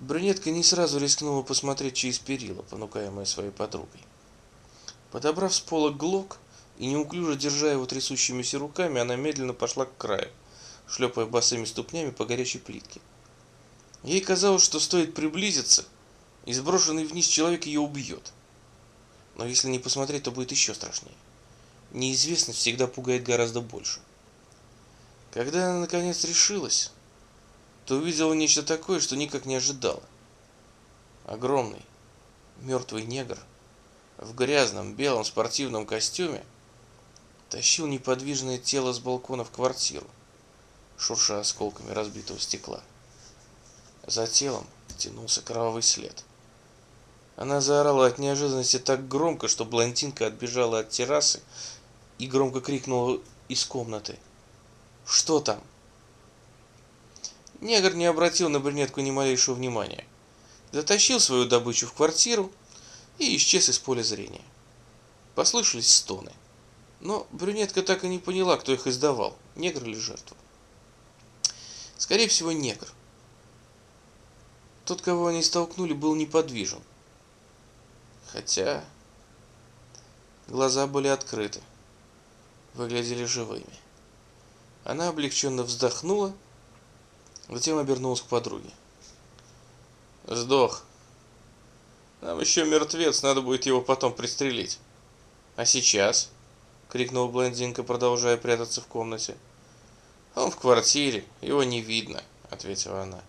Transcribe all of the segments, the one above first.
Брюнетка не сразу рискнула посмотреть через перила, понукаемая своей подругой. Подобрав с пола глок и неуклюже держа его трясущимися руками, она медленно пошла к краю, шлепая босыми ступнями по горячей плитке. Ей казалось, что стоит приблизиться, и сброшенный вниз человек ее убьет. Но если не посмотреть, то будет еще страшнее. Неизвестность всегда пугает гораздо больше. Когда она наконец решилась, то увидела нечто такое, что никак не ожидала. Огромный, мертвый негр в грязном белом спортивном костюме тащил неподвижное тело с балкона в квартиру, шурша осколками разбитого стекла. За телом тянулся кровавый след. Она заорала от неожиданности так громко, что блондинка отбежала от террасы и громко крикнула из комнаты. «Что там?» Негр не обратил на брюнетку ни малейшего внимания. Затащил свою добычу в квартиру и исчез из поля зрения. Послышались стоны. Но брюнетка так и не поняла, кто их издавал, негр или жертва. Скорее всего, негр. Тот, кого они столкнули, был неподвижен. Хотя глаза были открыты, выглядели живыми. Она облегченно вздохнула, затем обернулась к подруге. Сдох. Нам еще мертвец, надо будет его потом пристрелить. А сейчас? крикнула блондинка, продолжая прятаться в комнате. Он в квартире, его не видно, ответила она.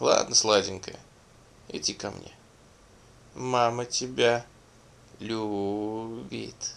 Ладно, сладенькая, иди ко мне. Мама тебя любит.